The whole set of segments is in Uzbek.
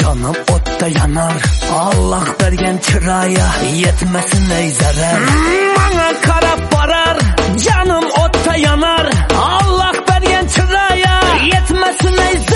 jonim o'tda yanar. Alloh bergan chiroya yetmasin ey zarar. Manga qarab borar jonim o'tda yanar. Alloh bergan chiroya yetmasin ey zarar.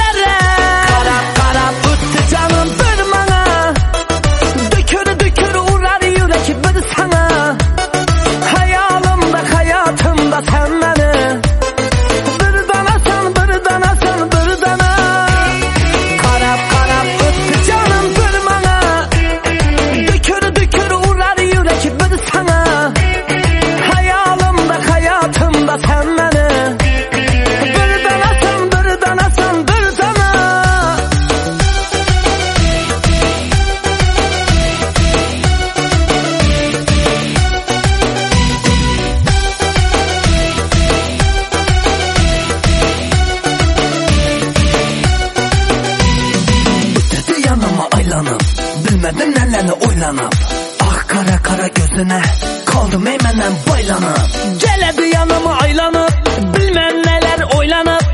Yanıma aylanıp Bilmedim nelerle oylanıp Ah kara kara gözüne Kaldım eymenen baylanıp Geledi yanıma aylanıp Bilmem neler oylanıp